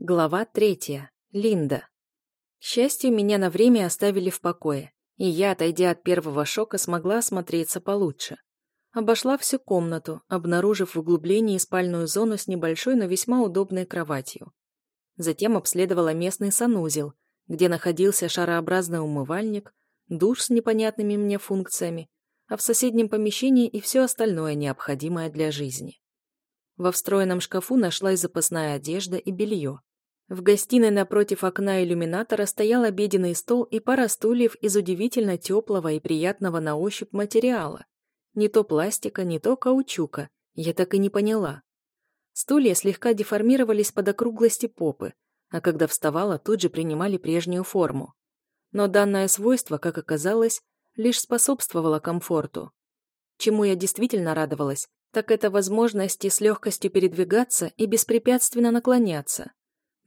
Глава третья. Линда. К счастью, меня на время оставили в покое, и я, отойдя от первого шока, смогла осмотреться получше. Обошла всю комнату, обнаружив в углублении спальную зону с небольшой, но весьма удобной кроватью. Затем обследовала местный санузел, где находился шарообразный умывальник, душ с непонятными мне функциями, а в соседнем помещении и все остальное необходимое для жизни. Во встроенном шкафу нашлась запасная одежда и белье. В гостиной напротив окна иллюминатора стоял обеденный стол и пара стульев из удивительно теплого и приятного на ощупь материала. Не то пластика, не то каучука, я так и не поняла. Стулья слегка деформировались под округлости попы, а когда вставала, тут же принимали прежнюю форму. Но данное свойство, как оказалось, лишь способствовало комфорту. Чему я действительно радовалась, так это возможности с легкостью передвигаться и беспрепятственно наклоняться.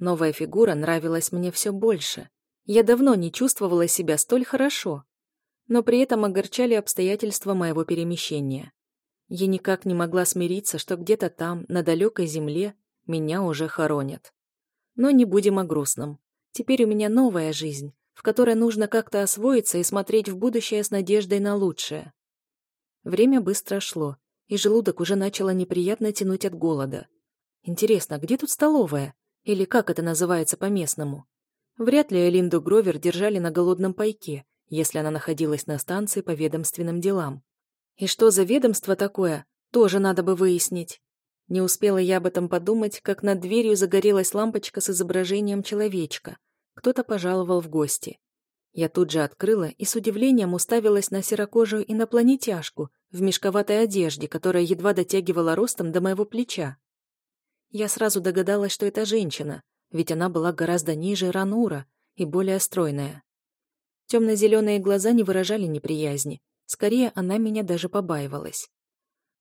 Новая фигура нравилась мне все больше. Я давно не чувствовала себя столь хорошо. Но при этом огорчали обстоятельства моего перемещения. Я никак не могла смириться, что где-то там, на далекой земле, меня уже хоронят. Но не будем о грустном. Теперь у меня новая жизнь, в которой нужно как-то освоиться и смотреть в будущее с надеждой на лучшее. Время быстро шло, и желудок уже начало неприятно тянуть от голода. Интересно, где тут столовая? Или как это называется по-местному? Вряд ли Элинду Гровер держали на голодном пайке, если она находилась на станции по ведомственным делам. И что за ведомство такое, тоже надо бы выяснить. Не успела я об этом подумать, как над дверью загорелась лампочка с изображением человечка. Кто-то пожаловал в гости. Я тут же открыла и с удивлением уставилась на серокожую инопланетяшку в мешковатой одежде, которая едва дотягивала ростом до моего плеча. Я сразу догадалась, что это женщина, ведь она была гораздо ниже Ранура и более стройная. Темно-зеленые глаза не выражали неприязни, скорее она меня даже побаивалась.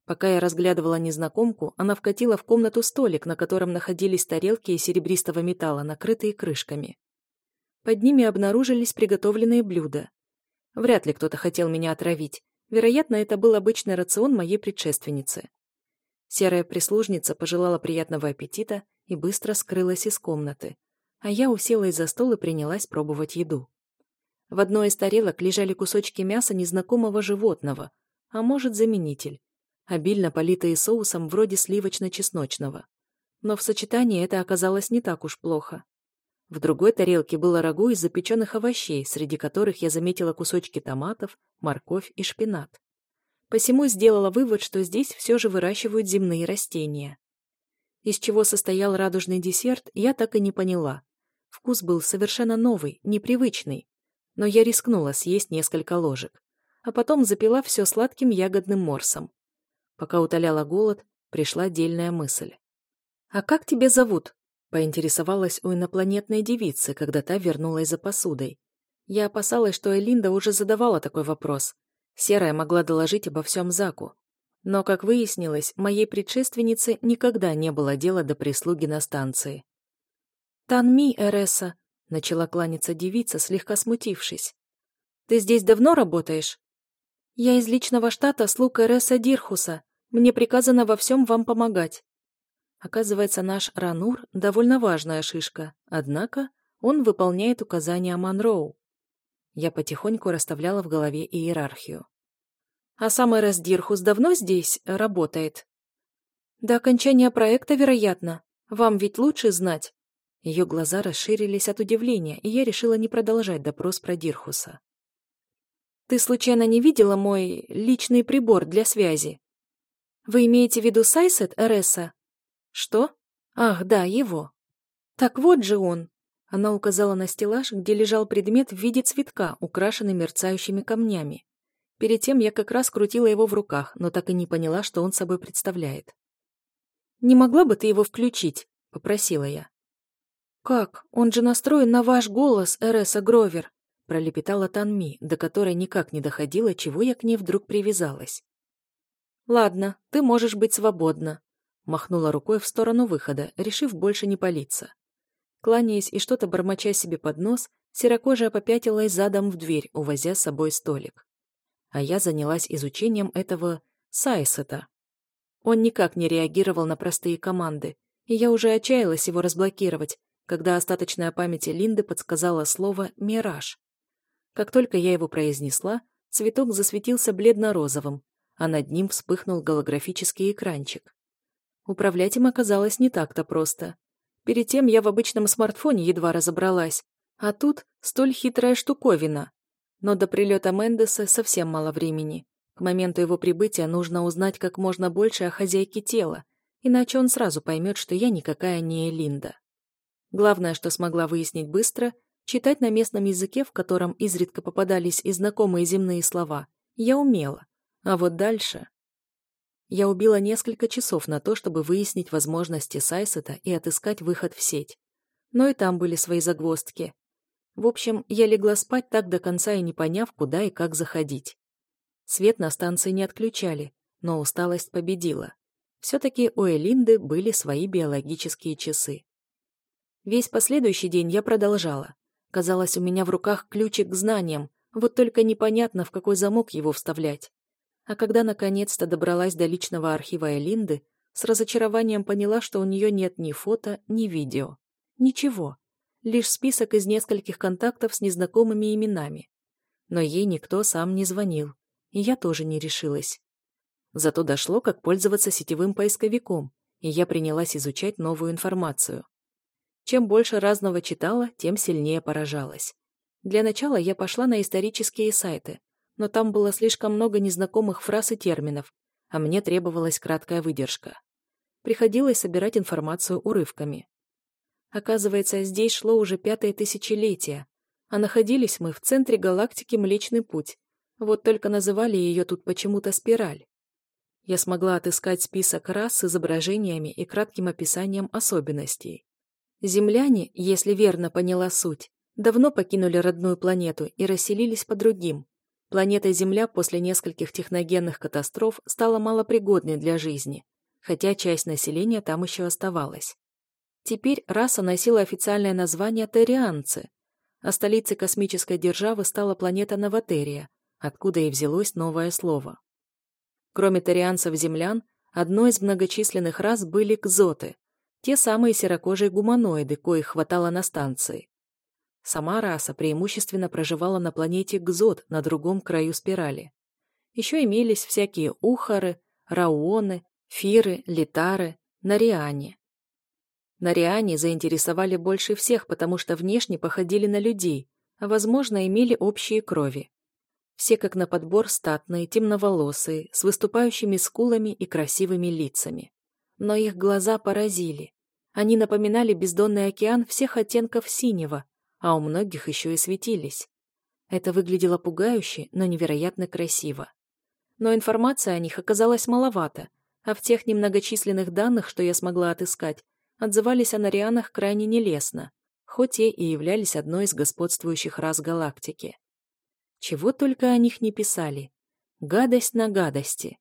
Пока я разглядывала незнакомку, она вкатила в комнату столик, на котором находились тарелки из серебристого металла, накрытые крышками. Под ними обнаружились приготовленные блюда. Вряд ли кто-то хотел меня отравить. Вероятно, это был обычный рацион моей предшественницы. Серая прислужница пожелала приятного аппетита и быстро скрылась из комнаты, а я уселась за стол и принялась пробовать еду. В одной из тарелок лежали кусочки мяса незнакомого животного, а может, заменитель, обильно политые соусом вроде сливочно-чесночного. Но в сочетании это оказалось не так уж плохо. В другой тарелке было рагу из запеченных овощей, среди которых я заметила кусочки томатов, морковь и шпинат. Посему сделала вывод, что здесь все же выращивают земные растения. Из чего состоял радужный десерт, я так и не поняла. Вкус был совершенно новый, непривычный. Но я рискнула съесть несколько ложек. А потом запила все сладким ягодным морсом. Пока утоляла голод, пришла дельная мысль. «А как тебя зовут?» — поинтересовалась у инопланетной девицы, когда та вернулась за посудой. Я опасалась, что Элинда уже задавала такой вопрос, Серая могла доложить обо всем Заку. Но, как выяснилось, моей предшественнице никогда не было дела до прислуги на станции. «Танми, Эреса», — начала кланяться девица, слегка смутившись. «Ты здесь давно работаешь?» «Я из личного штата слуг Эреса Дирхуса. Мне приказано во всем вам помогать». Оказывается, наш Ранур — довольно важная шишка, однако он выполняет указания Монроу. Я потихоньку расставляла в голове иерархию. «А сам Эрес Дирхус давно здесь работает?» «До окончания проекта, вероятно. Вам ведь лучше знать». Ее глаза расширились от удивления, и я решила не продолжать допрос про Дирхуса. «Ты случайно не видела мой личный прибор для связи?» «Вы имеете в виду Сайсет Эреса?» «Что? Ах, да, его. Так вот же он. Она указала на стеллаж, где лежал предмет в виде цветка, украшенный мерцающими камнями. Перед тем я как раз крутила его в руках, но так и не поняла, что он собой представляет. «Не могла бы ты его включить?» — попросила я. «Как? Он же настроен на ваш голос, Эреса Гровер!» — пролепетала Танми, до которой никак не доходило, чего я к ней вдруг привязалась. «Ладно, ты можешь быть свободна», — махнула рукой в сторону выхода, решив больше не палиться. Кланяясь и что-то бормоча себе под нос, серокожая попятилась задом в дверь, увозя с собой столик. А я занялась изучением этого Сайсета. Он никак не реагировал на простые команды, и я уже отчаялась его разблокировать, когда остаточная память Линды подсказала слово «мираж». Как только я его произнесла, цветок засветился бледно-розовым, а над ним вспыхнул голографический экранчик. Управлять им оказалось не так-то просто. Перед тем я в обычном смартфоне едва разобралась, а тут столь хитрая штуковина. Но до прилета Мендеса совсем мало времени. К моменту его прибытия нужно узнать как можно больше о хозяйке тела, иначе он сразу поймет, что я никакая не Элинда. Главное, что смогла выяснить быстро, читать на местном языке, в котором изредка попадались и знакомые земные слова, я умела. А вот дальше... Я убила несколько часов на то, чтобы выяснить возможности Сайсета и отыскать выход в сеть. Но и там были свои загвоздки. В общем, я легла спать так до конца и не поняв, куда и как заходить. Свет на станции не отключали, но усталость победила. Все-таки у Элинды были свои биологические часы. Весь последующий день я продолжала. Казалось, у меня в руках ключик к знаниям, вот только непонятно, в какой замок его вставлять. А когда наконец-то добралась до личного архива Элинды, с разочарованием поняла, что у нее нет ни фото, ни видео. Ничего. Лишь список из нескольких контактов с незнакомыми именами. Но ей никто сам не звонил, и я тоже не решилась. Зато дошло, как пользоваться сетевым поисковиком, и я принялась изучать новую информацию. Чем больше разного читала, тем сильнее поражалась. Для начала я пошла на исторические сайты, но там было слишком много незнакомых фраз и терминов, а мне требовалась краткая выдержка. Приходилось собирать информацию урывками. Оказывается, здесь шло уже пятое тысячелетие, а находились мы в центре галактики Млечный Путь, вот только называли ее тут почему-то спираль. Я смогла отыскать список рас с изображениями и кратким описанием особенностей. Земляне, если верно поняла суть, давно покинули родную планету и расселились по другим. Планета Земля после нескольких техногенных катастроф стала малопригодной для жизни, хотя часть населения там еще оставалась. Теперь раса носила официальное название Терианцы, а столицей космической державы стала планета Новотерия, откуда и взялось новое слово. Кроме тарианцев-землян, одной из многочисленных рас были кзоты, те самые серокожие гуманоиды, коих хватало на станции. Сама раса преимущественно проживала на планете Гзот на другом краю спирали. Еще имелись всякие ухары, рауоны, фиры, литары, нариане. Нариане заинтересовали больше всех, потому что внешне походили на людей, а, возможно, имели общие крови. Все как на подбор статные, темноволосые, с выступающими скулами и красивыми лицами но их глаза поразили. Они напоминали бездонный океан всех оттенков синего, а у многих еще и светились. Это выглядело пугающе, но невероятно красиво. Но информации о них оказалось маловато, а в тех немногочисленных данных, что я смогла отыскать, отзывались о Нарианах крайне нелестно, хоть и и являлись одной из господствующих рас галактики. Чего только о них не писали. Гадость на гадости.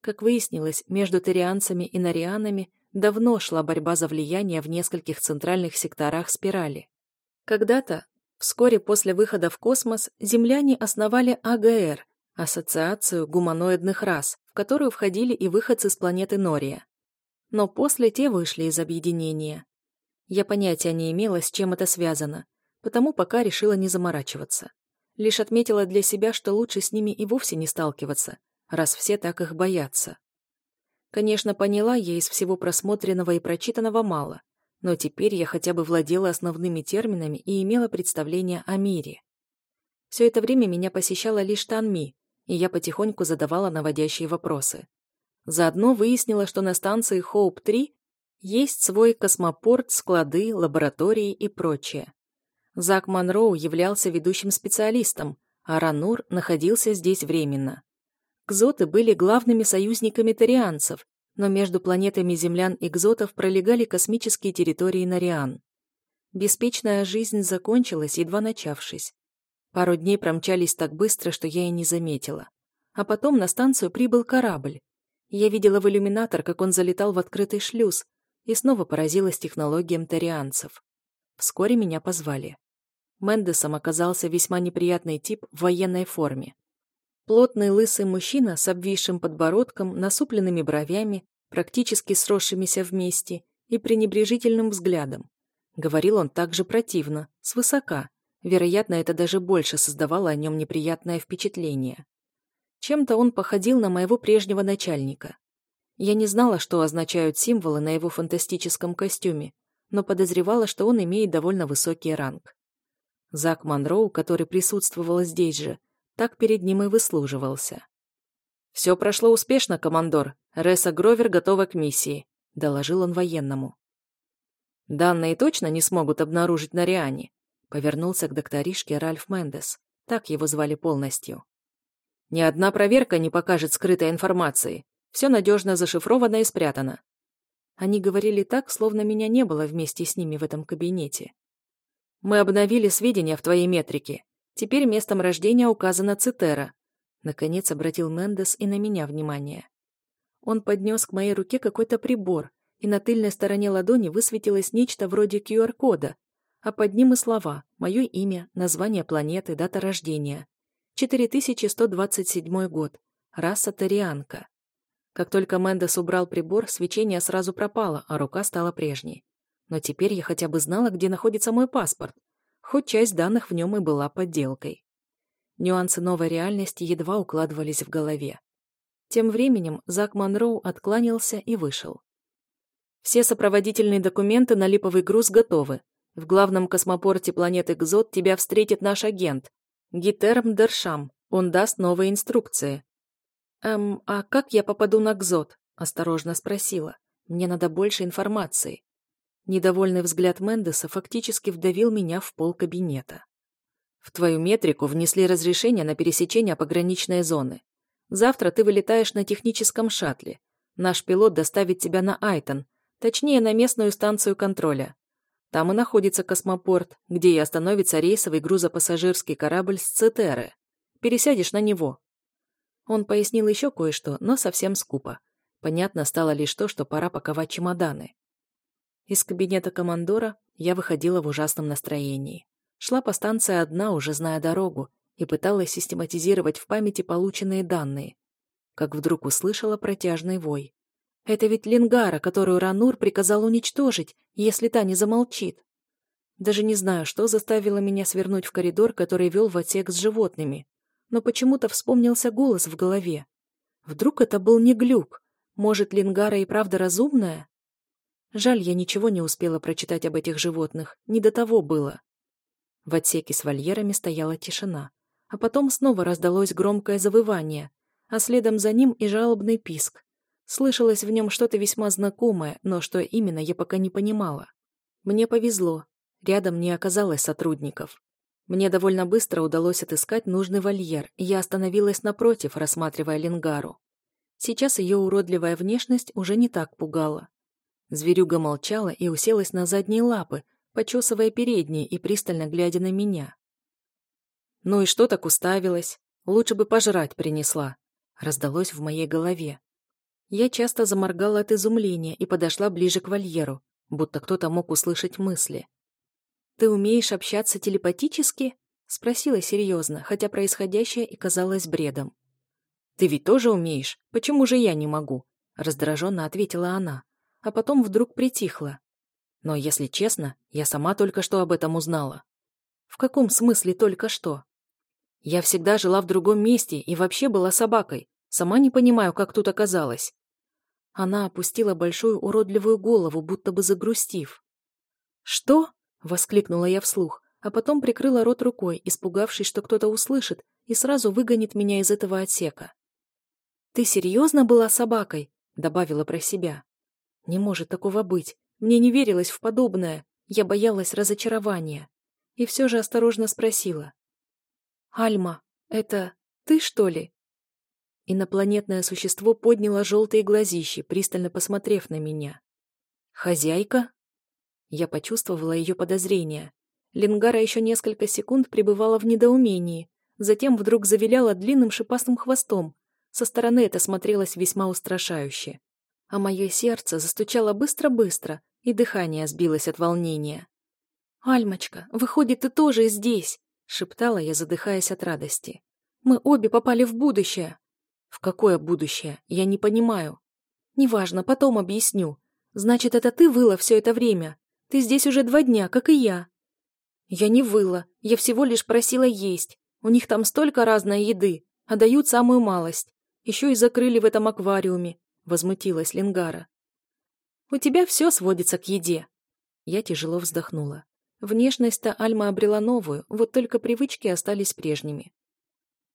Как выяснилось, между тарианцами и нарианами давно шла борьба за влияние в нескольких центральных секторах спирали. Когда-то, вскоре после выхода в космос, земляне основали АГР – Ассоциацию гуманоидных рас, в которую входили и выходцы с планеты Нория. Но после те вышли из объединения. Я понятия не имела, с чем это связано, потому пока решила не заморачиваться. Лишь отметила для себя, что лучше с ними и вовсе не сталкиваться, раз все так их боятся. Конечно, поняла я из всего просмотренного и прочитанного мало, но теперь я хотя бы владела основными терминами и имела представление о мире. Все это время меня посещала лишь Танми, и я потихоньку задавала наводящие вопросы. Заодно выяснила, что на станции Хоуп-3 есть свой космопорт, склады, лаборатории и прочее. Зак Монроу являлся ведущим специалистом, а Ранур находился здесь временно. Кзоты были главными союзниками тарианцев, но между планетами землян и кзотов пролегали космические территории Нариан. Беспечная жизнь закончилась, едва начавшись. Пару дней промчались так быстро, что я и не заметила. А потом на станцию прибыл корабль. Я видела в иллюминатор, как он залетал в открытый шлюз, и снова поразилась технологиям тарианцев. Вскоре меня позвали. Мендесом оказался весьма неприятный тип в военной форме. Плотный лысый мужчина с обвисшим подбородком, насупленными бровями, практически сросшимися вместе, и пренебрежительным взглядом. Говорил он также противно, свысока. Вероятно, это даже больше создавало о нем неприятное впечатление. Чем-то он походил на моего прежнего начальника. Я не знала, что означают символы на его фантастическом костюме, но подозревала, что он имеет довольно высокий ранг. Зак Монроу, который присутствовал здесь же, так перед ним и выслуживался. «Все прошло успешно, командор. Ресса Гровер готова к миссии», — доложил он военному. «Данные точно не смогут обнаружить на Риане», — повернулся к докторишке Ральф Мендес. Так его звали полностью. «Ни одна проверка не покажет скрытой информации. Все надежно зашифровано и спрятано. Они говорили так, словно меня не было вместе с ними в этом кабинете. «Мы обновили сведения в твоей метрике. Теперь местом рождения указана Цитера». Наконец обратил Мендес и на меня внимание. Он поднес к моей руке какой-то прибор, и на тыльной стороне ладони высветилось нечто вроде QR-кода, а под ним и слова «Мое имя», название планеты, дата рождения. 4127 год. Раса Тарианка. Как только Мендес убрал прибор, свечение сразу пропало, а рука стала прежней. Но теперь я хотя бы знала, где находится мой паспорт. Хоть часть данных в нем и была подделкой. Нюансы новой реальности едва укладывались в голове. Тем временем Зак Монроу откланялся и вышел. Все сопроводительные документы на липовый груз готовы. В главном космопорте планеты Гзот тебя встретит наш агент. Гитерм Дершам. Он даст новые инструкции. «Эм, а как я попаду на Кзот?» – осторожно спросила. «Мне надо больше информации». Недовольный взгляд Мендеса фактически вдавил меня в пол кабинета. «В твою метрику внесли разрешение на пересечение пограничной зоны. Завтра ты вылетаешь на техническом шаттле. Наш пилот доставит тебя на Айтон, точнее, на местную станцию контроля. Там и находится космопорт, где и остановится рейсовый грузопассажирский корабль с Цитеры. Пересядешь на него, он пояснил еще кое-что, но совсем скупо. Понятно стало лишь то, что пора паковать чемоданы. Из кабинета командора я выходила в ужасном настроении. Шла по станции одна, уже зная дорогу, и пыталась систематизировать в памяти полученные данные. Как вдруг услышала протяжный вой. Это ведь Лингара, которую Ранур приказал уничтожить, если та не замолчит. Даже не знаю, что заставило меня свернуть в коридор, который вел в отсек с животными но почему-то вспомнился голос в голове. Вдруг это был не глюк? Может, Лингара и правда разумная? Жаль, я ничего не успела прочитать об этих животных, не до того было. В отсеке с вольерами стояла тишина, а потом снова раздалось громкое завывание, а следом за ним и жалобный писк. Слышалось в нем что-то весьма знакомое, но что именно, я пока не понимала. Мне повезло. Рядом не оказалось сотрудников. Мне довольно быстро удалось отыскать нужный вольер, и я остановилась напротив, рассматривая Лингару. Сейчас ее уродливая внешность уже не так пугала. Зверюга молчала и уселась на задние лапы, почесывая передние и пристально глядя на меня. «Ну и что так уставилась? Лучше бы пожрать принесла», — раздалось в моей голове. Я часто заморгала от изумления и подошла ближе к вольеру, будто кто-то мог услышать мысли. «Ты умеешь общаться телепатически?» — спросила серьезно, хотя происходящее и казалось бредом. «Ты ведь тоже умеешь? Почему же я не могу?» — раздраженно ответила она, а потом вдруг притихла. Но, если честно, я сама только что об этом узнала. В каком смысле только что? Я всегда жила в другом месте и вообще была собакой. Сама не понимаю, как тут оказалась. Она опустила большую уродливую голову, будто бы загрустив. «Что?» — воскликнула я вслух, а потом прикрыла рот рукой, испугавшись, что кто-то услышит и сразу выгонит меня из этого отсека. «Ты серьезно была собакой?» — добавила про себя. «Не может такого быть. Мне не верилось в подобное. Я боялась разочарования. И все же осторожно спросила. «Альма, это ты, что ли?» Инопланетное существо подняло желтые глазищи, пристально посмотрев на меня. «Хозяйка?» Я почувствовала ее подозрение. Лингара еще несколько секунд пребывала в недоумении, затем вдруг завиляла длинным шипастым хвостом. Со стороны это смотрелось весьма устрашающе. А мое сердце застучало быстро-быстро, и дыхание сбилось от волнения. «Альмочка, выходит, ты тоже здесь!» — шептала я, задыхаясь от радости. «Мы обе попали в будущее!» «В какое будущее? Я не понимаю». «Неважно, потом объясню. Значит, это ты выла все это время. Ты здесь уже два дня, как и я». «Я не выла, я всего лишь просила есть. У них там столько разной еды, а дают самую малость. Еще и закрыли в этом аквариуме», — возмутилась Лингара. «У тебя все сводится к еде». Я тяжело вздохнула. Внешность-то Альма обрела новую, вот только привычки остались прежними.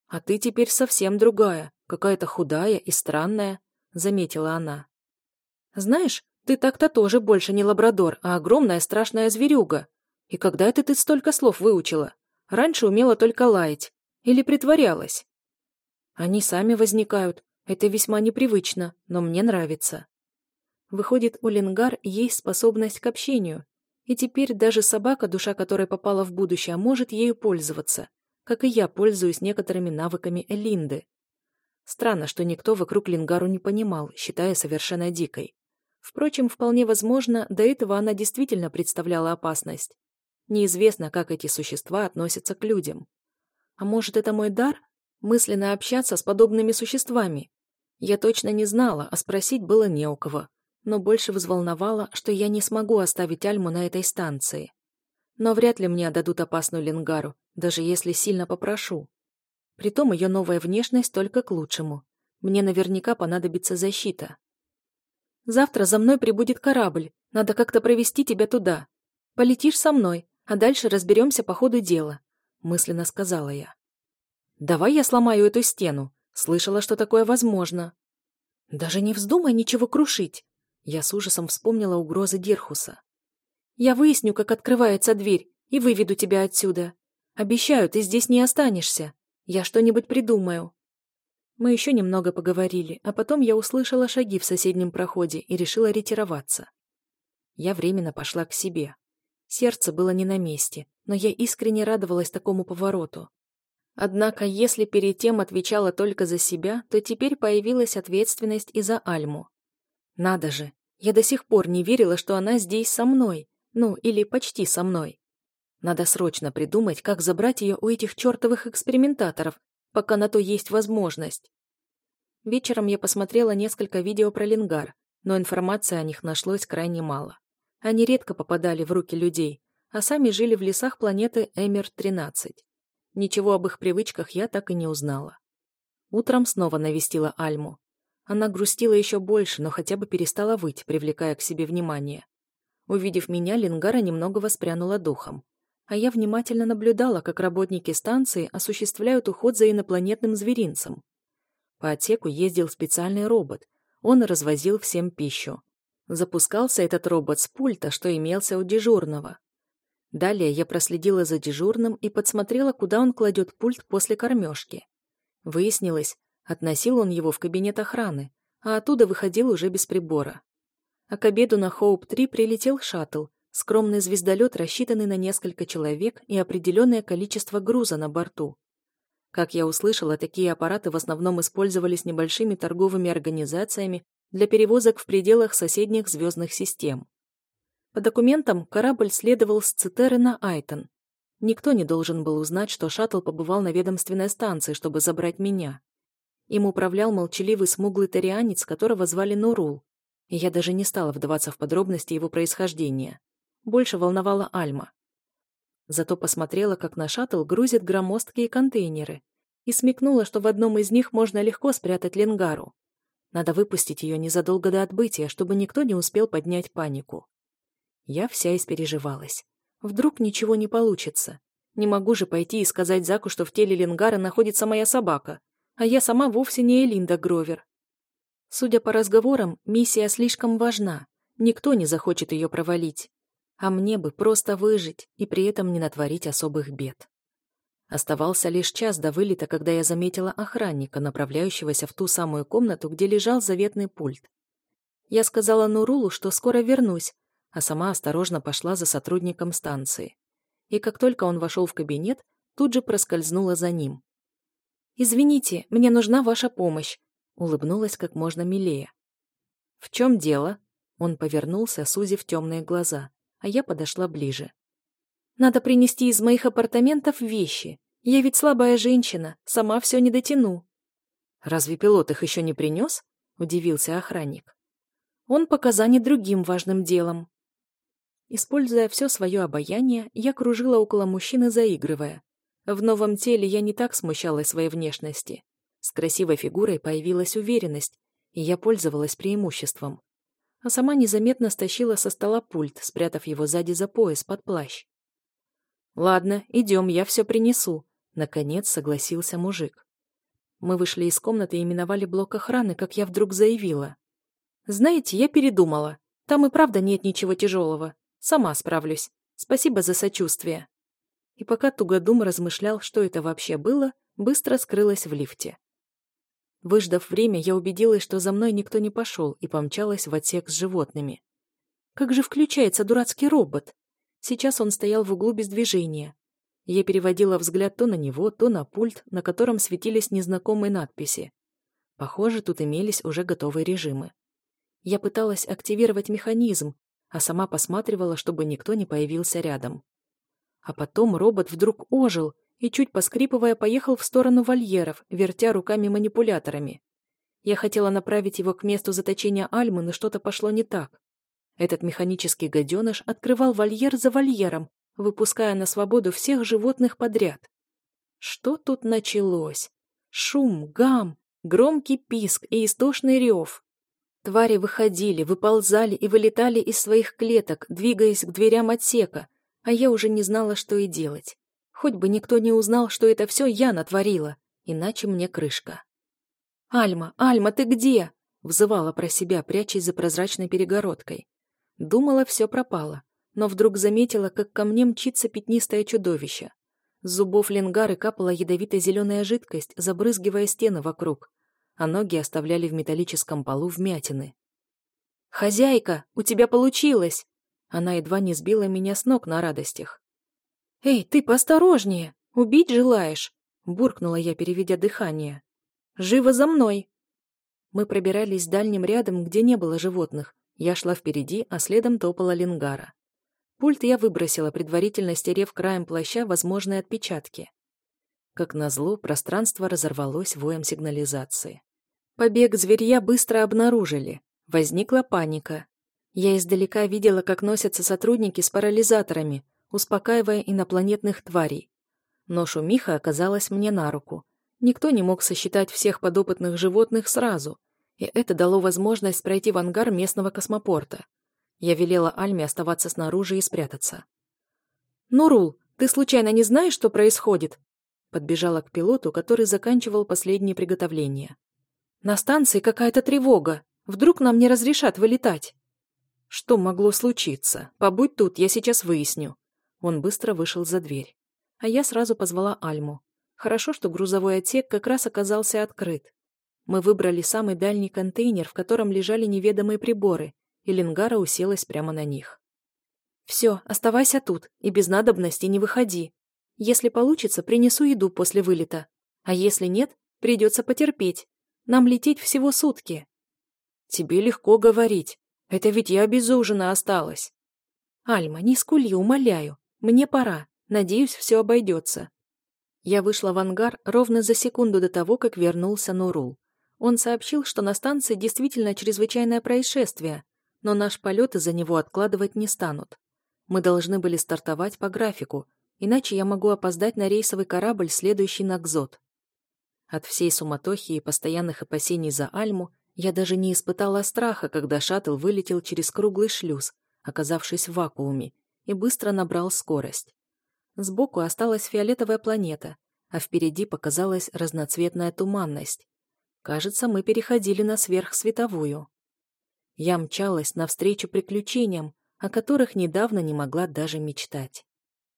«А ты теперь совсем другая, какая-то худая и странная», — заметила она. «Знаешь, ты так-то тоже больше не лабрадор, а огромная страшная зверюга. И когда это ты столько слов выучила? Раньше умела только лаять. Или притворялась?» «Они сами возникают. Это весьма непривычно, но мне нравится». Выходит, у Ленгар есть способность к общению, и теперь даже собака, душа которой попала в будущее, может ею пользоваться, как и я пользуюсь некоторыми навыками Элинды. Странно, что никто вокруг Лингару не понимал, считая совершенно дикой. Впрочем, вполне возможно, до этого она действительно представляла опасность. Неизвестно, как эти существа относятся к людям. А может, это мой дар? Мысленно общаться с подобными существами? Я точно не знала, а спросить было не у кого но больше взволновало, что я не смогу оставить Альму на этой станции. Но вряд ли мне отдадут опасную Ленгару, даже если сильно попрошу. Притом ее новая внешность только к лучшему. Мне наверняка понадобится защита. Завтра за мной прибудет корабль, надо как-то провести тебя туда. Полетишь со мной, а дальше разберемся по ходу дела», — мысленно сказала я. «Давай я сломаю эту стену. Слышала, что такое возможно». «Даже не вздумай ничего крушить», я с ужасом вспомнила угрозы Дирхуса. «Я выясню, как открывается дверь, и выведу тебя отсюда. Обещаю, ты здесь не останешься. Я что-нибудь придумаю». Мы еще немного поговорили, а потом я услышала шаги в соседнем проходе и решила ретироваться. Я временно пошла к себе. Сердце было не на месте, но я искренне радовалась такому повороту. Однако, если перед тем отвечала только за себя, то теперь появилась ответственность и за Альму. Надо же, я до сих пор не верила, что она здесь со мной. Ну, или почти со мной. Надо срочно придумать, как забрать ее у этих чертовых экспериментаторов, пока на то есть возможность. Вечером я посмотрела несколько видео про лингар, но информации о них нашлось крайне мало. Они редко попадали в руки людей, а сами жили в лесах планеты Эмер-13. Ничего об их привычках я так и не узнала. Утром снова навестила Альму. Она грустила еще больше, но хотя бы перестала выть, привлекая к себе внимание. Увидев меня, Лингара немного воспрянула духом. А я внимательно наблюдала, как работники станции осуществляют уход за инопланетным зверинцем. По отсеку ездил специальный робот. Он развозил всем пищу. Запускался этот робот с пульта, что имелся у дежурного. Далее я проследила за дежурным и подсмотрела, куда он кладет пульт после кормежки. Выяснилось, Относил он его в кабинет охраны, а оттуда выходил уже без прибора. А к обеду на Хоуп-3 прилетел шаттл, скромный звездолет, рассчитанный на несколько человек и определенное количество груза на борту. Как я услышала, такие аппараты в основном использовались небольшими торговыми организациями для перевозок в пределах соседних звездных систем. По документам, корабль следовал с Цитеры на Айтон. Никто не должен был узнать, что шаттл побывал на ведомственной станции, чтобы забрать меня. Им управлял молчаливый смуглый тарианец, которого звали Нурул. Я даже не стала вдаваться в подробности его происхождения. Больше волновала Альма. Зато посмотрела, как на шаттл грузят громоздкие контейнеры, и смекнула, что в одном из них можно легко спрятать ленгару. Надо выпустить ее незадолго до отбытия, чтобы никто не успел поднять панику. Я вся испереживалась. Вдруг ничего не получится. Не могу же пойти и сказать Заку, что в теле Ленгара находится моя собака, а я сама вовсе не Элинда Гровер. Судя по разговорам, миссия слишком важна, никто не захочет ее провалить. А мне бы просто выжить и при этом не натворить особых бед. Оставался лишь час до вылета, когда я заметила охранника, направляющегося в ту самую комнату, где лежал заветный пульт. Я сказала Нурулу, что скоро вернусь, а сама осторожно пошла за сотрудником станции. И как только он вошел в кабинет, тут же проскользнула за ним. «Извините, мне нужна ваша помощь», — улыбнулась как можно милее. «В чем дело?» Он повернулся, сузив темные глаза, а я подошла ближе. «Надо принести из моих апартаментов вещи. Я ведь слабая женщина, сама все не дотяну». «Разве пилот их еще не принес?» — удивился охранник. «Он пока занят другим важным делом». Используя все свое обаяние, я кружила около мужчины, заигрывая. В новом теле я не так смущалась своей внешности. С красивой фигурой появилась уверенность, и я пользовалась преимуществом. А сама незаметно стащила со стола пульт, спрятав его сзади за пояс под плащ. «Ладно, идем, я все принесу», — наконец согласился мужик. Мы вышли из комнаты и миновали блок охраны, как я вдруг заявила. «Знаете, я передумала. Там и правда нет ничего тяжелого. Сама справлюсь. Спасибо за сочувствие». И пока Тугодум размышлял, что это вообще было, быстро скрылась в лифте. Выждав время, я убедилась, что за мной никто не пошел, и помчалась в отсек с животными. Как же включается дурацкий робот? Сейчас он стоял в углу без движения. Я переводила взгляд то на него, то на пульт, на котором светились незнакомые надписи. Похоже, тут имелись уже готовые режимы. Я пыталась активировать механизм, а сама посматривала, чтобы никто не появился рядом. А потом робот вдруг ожил и, чуть поскрипывая, поехал в сторону вольеров, вертя руками-манипуляторами. Я хотела направить его к месту заточения Альмы, но что-то пошло не так. Этот механический гаденыш открывал вольер за вольером, выпуская на свободу всех животных подряд. Что тут началось? Шум, гам, громкий писк и истошный рев. Твари выходили, выползали и вылетали из своих клеток, двигаясь к дверям отсека, а я уже не знала, что и делать. Хоть бы никто не узнал, что это все я натворила, иначе мне крышка. «Альма, Альма, ты где?» — взывала про себя, прячась за прозрачной перегородкой. Думала, все пропало, но вдруг заметила, как ко мне мчится пятнистое чудовище. С зубов ленгары капала ядовито-зеленая жидкость, забрызгивая стены вокруг, а ноги оставляли в металлическом полу вмятины. «Хозяйка, у тебя получилось!» Она едва не сбила меня с ног на радостях. «Эй, ты поосторожнее! Убить желаешь?» Буркнула я, переведя дыхание. «Живо за мной!» Мы пробирались дальним рядом, где не было животных. Я шла впереди, а следом топала лингара. Пульт я выбросила, предварительно стерев краем плаща возможные отпечатки. Как назло, пространство разорвалось воем сигнализации. Побег зверья быстро обнаружили. Возникла паника. Я издалека видела, как носятся сотрудники с парализаторами, успокаивая инопланетных тварей. Но шумиха оказалась мне на руку. Никто не мог сосчитать всех подопытных животных сразу, и это дало возможность пройти в ангар местного космопорта. Я велела Альме оставаться снаружи и спрятаться. «Нурул, ты случайно не знаешь, что происходит?» Подбежала к пилоту, который заканчивал последние приготовления. «На станции какая-то тревога. Вдруг нам не разрешат вылетать?» «Что могло случиться? Побудь тут, я сейчас выясню», он быстро вышел за дверь. А я сразу позвала Альму. Хорошо, что грузовой отсек как раз оказался открыт. Мы выбрали самый дальний контейнер, в котором лежали неведомые приборы, и Ленгара уселась прямо на них. «Все, оставайся тут, и без надобности не выходи. Если получится, принесу еду после вылета. А если нет, придется потерпеть. Нам лететь всего сутки». «Тебе легко говорить. Это ведь я без ужина осталась». «Альма, не скули, умоляю. Мне пора. Надеюсь, все обойдется. Я вышла в ангар ровно за секунду до того, как вернулся Нурул. Он сообщил, что на станции действительно чрезвычайное происшествие, но наш полет из-за него откладывать не станут. Мы должны были стартовать по графику, иначе я могу опоздать на рейсовый корабль, следующий на Кзот. От всей суматохи и постоянных опасений за Альму я даже не испытала страха, когда шаттл вылетел через круглый шлюз, оказавшись в вакууме, и быстро набрал скорость. Сбоку осталась фиолетовая планета, а впереди показалась разноцветная туманность. Кажется, мы переходили на сверхсветовую. Я мчалась навстречу приключениям, о которых недавно не могла даже мечтать.